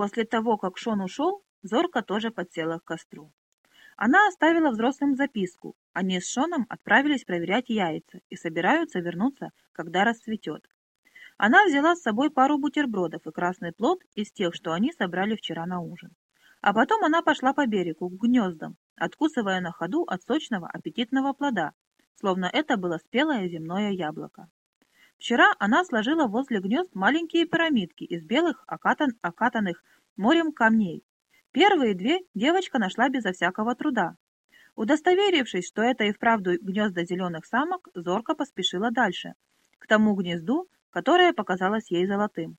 После того, как Шон ушел, Зорка тоже подсела к костру. Она оставила взрослым записку. Они с Шоном отправились проверять яйца и собираются вернуться, когда расцветет. Она взяла с собой пару бутербродов и красный плод из тех, что они собрали вчера на ужин. А потом она пошла по берегу, к гнездам, откусывая на ходу от сочного аппетитного плода, словно это было спелое земное яблоко. Вчера она сложила возле гнезд маленькие пирамидки из белых окатан, окатанных морем камней. Первые две девочка нашла безо всякого труда. Удостоверившись, что это и вправду гнезда зеленых самок, зорко поспешила дальше, к тому гнезду, которое показалось ей золотым.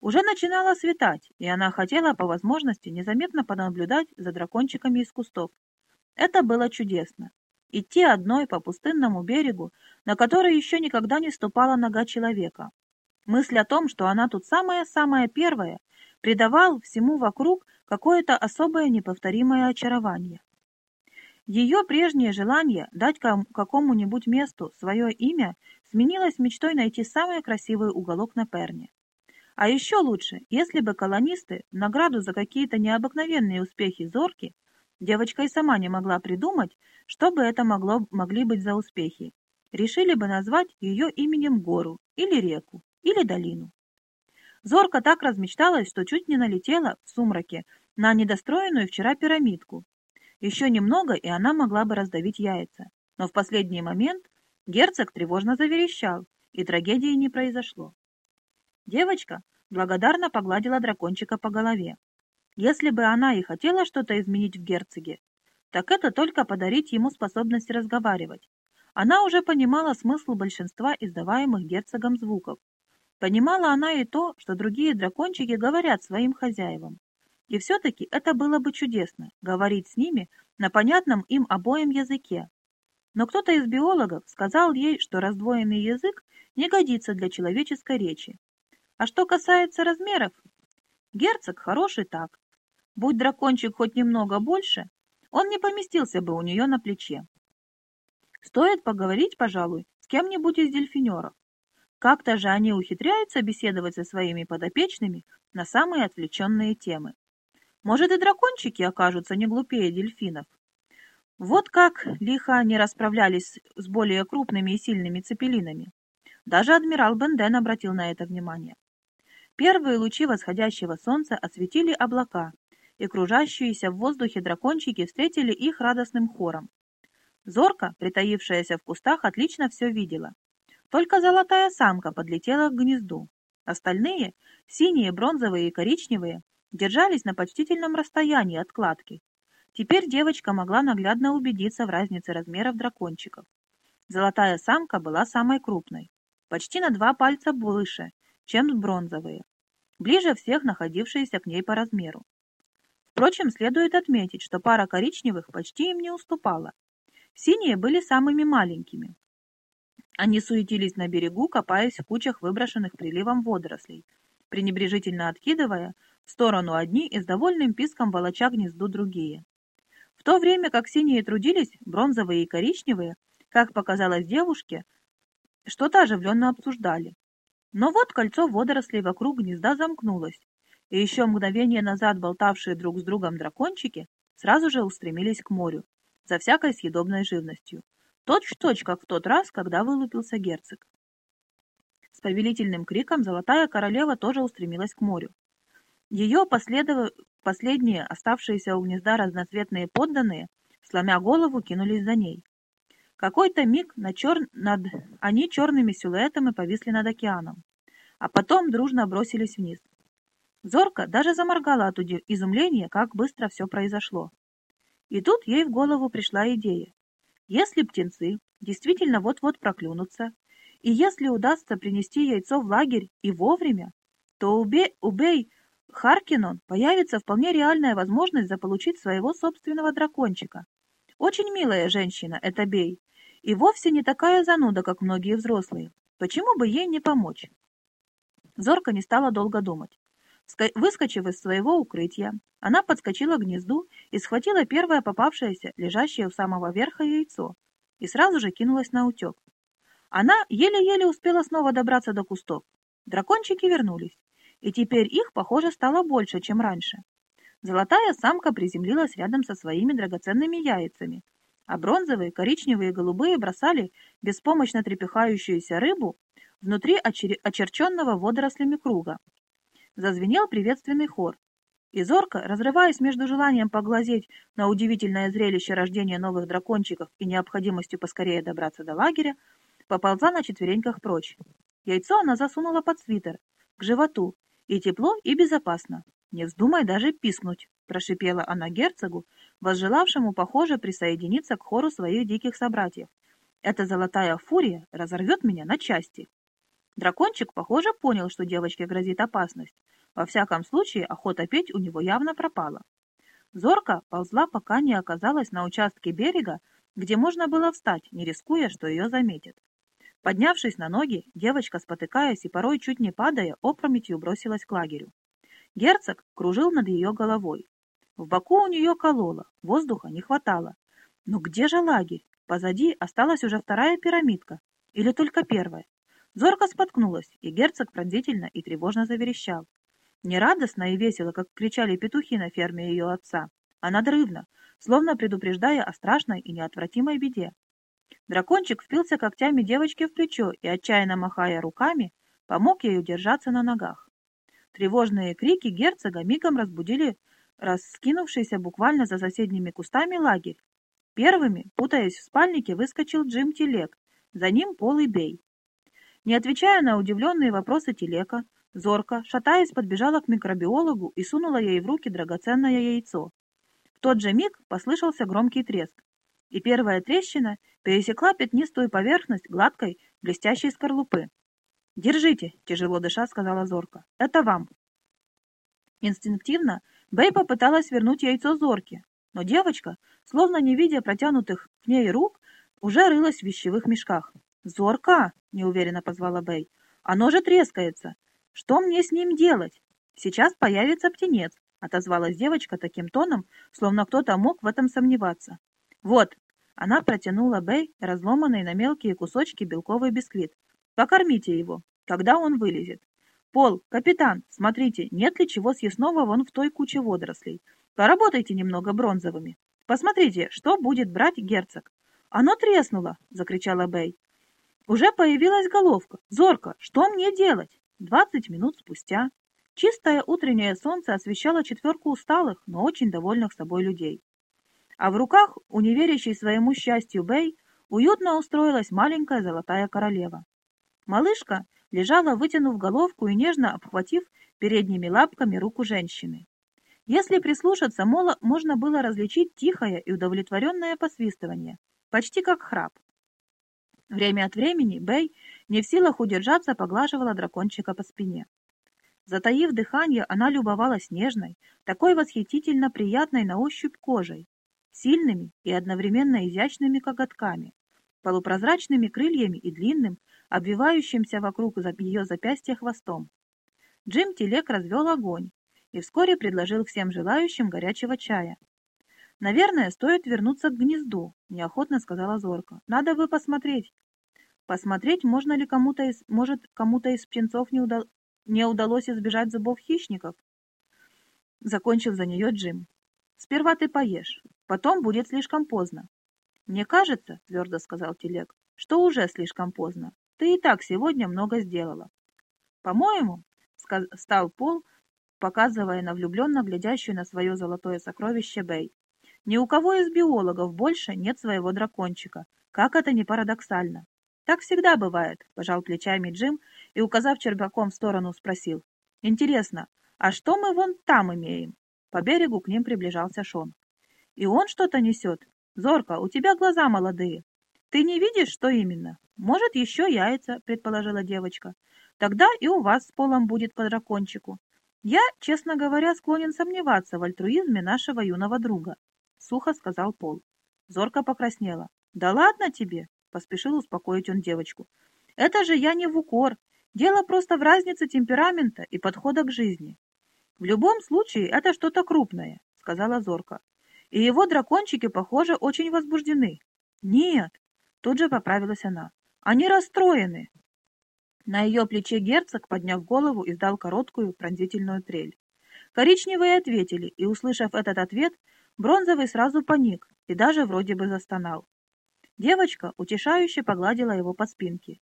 Уже начинало светать, и она хотела по возможности незаметно понаблюдать за дракончиками из кустов. Это было чудесно. Идти одной по пустынному берегу, на который еще никогда не ступала нога человека. Мысль о том, что она тут самая-самая первая, придавал всему вокруг какое-то особое неповторимое очарование. Ее прежнее желание дать какому-нибудь месту свое имя сменилось мечтой найти самый красивый уголок на Перне. А еще лучше, если бы колонисты в награду за какие-то необыкновенные успехи Зорки Девочка и сама не могла придумать, что бы это могло, могли быть за успехи. Решили бы назвать ее именем гору, или реку, или долину. Зорка так размечталась, что чуть не налетела в сумраке на недостроенную вчера пирамидку. Еще немного, и она могла бы раздавить яйца. Но в последний момент герцог тревожно заверещал, и трагедии не произошло. Девочка благодарно погладила дракончика по голове. Если бы она и хотела что-то изменить в герцоге, так это только подарить ему способность разговаривать. Она уже понимала смысл большинства издаваемых герцогом звуков. Понимала она и то, что другие дракончики говорят своим хозяевам. И все-таки это было бы чудесно — говорить с ними на понятном им обоим языке. Но кто-то из биологов сказал ей, что раздвоенный язык не годится для человеческой речи. А что касается размеров, герцог хороший так, Будь дракончик хоть немного больше, он не поместился бы у нее на плече. Стоит поговорить, пожалуй, с кем-нибудь из дельфинеров. Как-то же они ухитряются беседовать со своими подопечными на самые отвлеченные темы. Может, и дракончики окажутся не глупее дельфинов. Вот как лихо они расправлялись с более крупными и сильными цепелинами. Даже адмирал Бенден обратил на это внимание. Первые лучи восходящего солнца осветили облака, и кружащиеся в воздухе дракончики встретили их радостным хором. Зорка, притаившаяся в кустах, отлично все видела. Только золотая самка подлетела к гнезду. Остальные, синие, бронзовые и коричневые, держались на почтительном расстоянии от кладки. Теперь девочка могла наглядно убедиться в разнице размеров дракончиков. Золотая самка была самой крупной, почти на два пальца выше, чем бронзовые, ближе всех находившиеся к ней по размеру. Впрочем, следует отметить, что пара коричневых почти им не уступала. Синие были самыми маленькими. Они суетились на берегу, копаясь в кучах выброшенных приливом водорослей, пренебрежительно откидывая в сторону одни и с довольным писком волоча гнезду другие. В то время как синие трудились, бронзовые и коричневые, как показалось девушке, что-то оживленно обсуждали. Но вот кольцо водорослей вокруг гнезда замкнулось, и еще мгновение назад болтавшие друг с другом дракончики сразу же устремились к морю, за всякой съедобной живностью, точь-в-точь, как в тот раз, когда вылупился герцог. С повелительным криком золотая королева тоже устремилась к морю. Ее последов... последние, оставшиеся у гнезда разноцветные подданные, сломя голову, кинулись за ней. Какой-то миг на чер... над... они черными силуэтами повисли над океаном, а потом дружно бросились вниз. Зорка даже заморгала от изумления, как быстро все произошло. И тут ей в голову пришла идея. Если птенцы действительно вот-вот проклюнутся, и если удастся принести яйцо в лагерь и вовремя, то у, Бе, у Бей Харкинон появится вполне реальная возможность заполучить своего собственного дракончика. Очень милая женщина, это Бей, и вовсе не такая зануда, как многие взрослые. Почему бы ей не помочь? Зорка не стала долго думать. Выскочив из своего укрытия, она подскочила к гнезду и схватила первое попавшееся, лежащее у самого верха яйцо, и сразу же кинулась на утек. Она еле-еле успела снова добраться до кустов. Дракончики вернулись, и теперь их, похоже, стало больше, чем раньше. Золотая самка приземлилась рядом со своими драгоценными яйцами, а бронзовые, коричневые и голубые бросали беспомощно трепыхающуюся рыбу внутри очерченного водорослями круга. Зазвенел приветственный хор, и зорко, разрываясь между желанием поглазеть на удивительное зрелище рождения новых дракончиков и необходимостью поскорее добраться до лагеря, поползла на четвереньках прочь. Яйцо она засунула под свитер, к животу, и тепло, и безопасно. «Не вздумай даже пискнуть», — прошипела она герцогу, возжелавшему, похоже, присоединиться к хору своих диких собратьев. «Эта золотая фурия разорвет меня на части». Дракончик, похоже, понял, что девочке грозит опасность. Во всяком случае, охота петь у него явно пропала. Зорка ползла, пока не оказалась на участке берега, где можно было встать, не рискуя, что ее заметят. Поднявшись на ноги, девочка, спотыкаясь и порой чуть не падая, опрометью бросилась к лагерю. Герцог кружил над ее головой. В боку у нее кололо, воздуха не хватало. Но где же лагерь? Позади осталась уже вторая пирамидка. Или только первая? Зорка споткнулась, и герцог пронзительно и тревожно заверещал. Не радостно и весело, как кричали петухи на ферме ее отца, а надрывно, словно предупреждая о страшной и неотвратимой беде. Дракончик впился когтями девочки в плечо и, отчаянно махая руками, помог ей удержаться на ногах. Тревожные крики герцога мигом разбудили раскинувшийся буквально за соседними кустами лагерь. Первыми, путаясь в спальнике, выскочил Джим Телек, за ним Пол и Бей. Не отвечая на удивленные вопросы Телека, Зорка, шатаясь, подбежала к микробиологу и сунула ей в руки драгоценное яйцо. В тот же миг послышался громкий треск, и первая трещина пересекла пятнистую поверхность гладкой, блестящей скорлупы. «Держите», — тяжело дыша сказала Зорка, — «это вам». Инстинктивно Бэй попыталась вернуть яйцо Зорке, но девочка, словно не видя протянутых к ней рук, уже рылась в вещевых мешках. «Зорка!» — неуверенно позвала Бэй. «Оно же трескается! Что мне с ним делать? Сейчас появится птенец, отозвалась девочка таким тоном, словно кто-то мог в этом сомневаться. Вот, она протянула Бэй разломанный на мелкие кусочки белковый бисквит. Покормите его, когда он вылезет. Пол, капитан, смотрите, нет ли чего съестного вон в той куче водорослей. Поработайте немного бронзовыми. Посмотрите, что будет брать герцог. Оно треснуло, закричала Бэй. Уже появилась головка. Зорко, что мне делать? Двадцать минут спустя чистое утреннее солнце освещало четверку усталых, но очень довольных собой людей. А в руках у неверящей своему счастью Бэй уютно устроилась маленькая золотая королева. Малышка лежала, вытянув головку и нежно обхватив передними лапками руку женщины. Если прислушаться, можно было различить тихое и удовлетворенное посвистывание, почти как храп. Время от времени Бэй, не в силах удержаться, поглаживала дракончика по спине. Затаив дыхание, она любовалась нежной, такой восхитительно приятной на ощупь кожей, сильными и одновременно изящными коготками, полупрозрачными крыльями и длинным, обвивающимся вокруг ее запястья хвостом. Джим Телек развел огонь и вскоре предложил всем желающим горячего чая. «Наверное, стоит вернуться к гнезду», — неохотно сказала Зорка. «Надо бы посмотреть». «Посмотреть, можно ли кому-то из... Может, кому-то из птенцов не, удал... не удалось избежать зубов хищников?» Закончил за нее Джим. «Сперва ты поешь, потом будет слишком поздно». «Мне кажется, — твердо сказал Телег, — что уже слишком поздно. Ты и так сегодня много сделала». «По-моему, — стал Пол, показывая на влюбленно глядящую на свое золотое сокровище Бэй, ни у кого из биологов больше нет своего дракончика. Как это не парадоксально. Так всегда бывает, пожал плечами Джим и, указав червяком в сторону, спросил. Интересно, а что мы вон там имеем? По берегу к ним приближался Шон. И он что-то несет. Зорка, у тебя глаза молодые. Ты не видишь, что именно? Может, еще яйца, предположила девочка. Тогда и у вас с полом будет по дракончику. Я, честно говоря, склонен сомневаться в альтруизме нашего юного друга. — сухо сказал Пол. Зорка покраснела. «Да ладно тебе!» — поспешил успокоить он девочку. «Это же я не в укор. Дело просто в разнице темперамента и подхода к жизни. В любом случае это что-то крупное», — сказала Зорка. «И его дракончики, похоже, очень возбуждены». «Нет!» — тут же поправилась она. «Они расстроены». На ее плече герцог, подняв голову, издал короткую пронзительную трель. Коричневые ответили, и, услышав этот ответ, бронзовый сразу паник и даже вроде бы застонал. Девочка утешающе погладила его по спинке,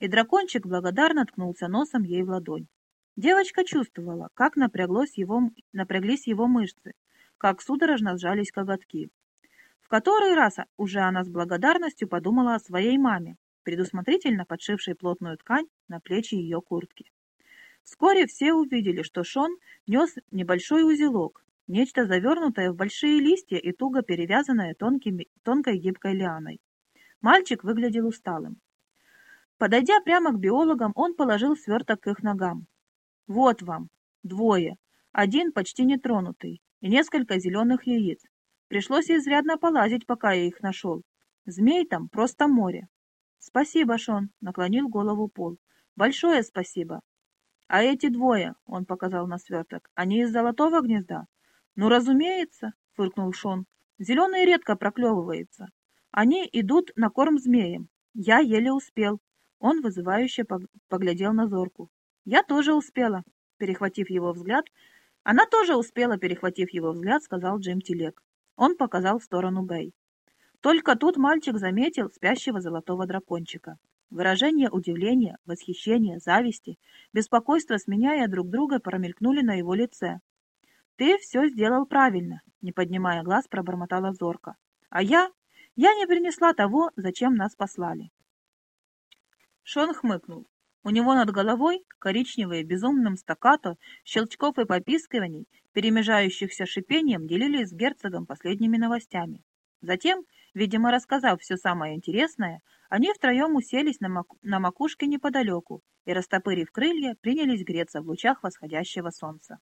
и дракончик благодарно ткнулся носом ей в ладонь. Девочка чувствовала, как напряглось его, напряглись его мышцы, как судорожно сжались коготки. В который раз уже она с благодарностью подумала о своей маме, предусмотрительно подшившей плотную ткань на плечи ее куртки. Вскоре все увидели, что Шон нес небольшой узелок, нечто завернутое в большие листья и туго перевязанное тонкими, тонкой гибкой лианой. Мальчик выглядел усталым. Подойдя прямо к биологам, он положил сверток к их ногам. «Вот вам. Двое. Один почти нетронутый. И несколько зеленых яиц. Пришлось изрядно полазить, пока я их нашел. Змей там просто море. «Спасибо, Шон», — наклонил голову Пол. «Большое спасибо». «А эти двое», — он показал на сверток, — «они из золотого гнезда?» «Ну, разумеется», — фыркнул Шон. «Зеленый редко проклевывается. Они идут на корм змеям. Я еле успел». Он вызывающе поглядел на Зорку. «Я тоже успела», — перехватив его взгляд. «Она тоже успела, перехватив его взгляд», — сказал Джим Телек. Он показал в сторону Бэй. Только тут мальчик заметил спящего золотого дракончика. Выражения удивления, восхищения, зависти, беспокойства, сменяя друг друга, промелькнули на его лице. «Ты все сделал правильно», — не поднимая глаз, пробормотала Зорка. «А я? Я не принесла того, зачем нас послали». Шон хмыкнул. У него над головой коричневые безумным стаккато, щелчков и попискиваний, перемежающихся шипением, делились с герцогом последними новостями. Затем Видимо, рассказав все самое интересное, они втроем уселись на, мак на макушке неподалеку и, растопырив крылья, принялись греться в лучах восходящего солнца.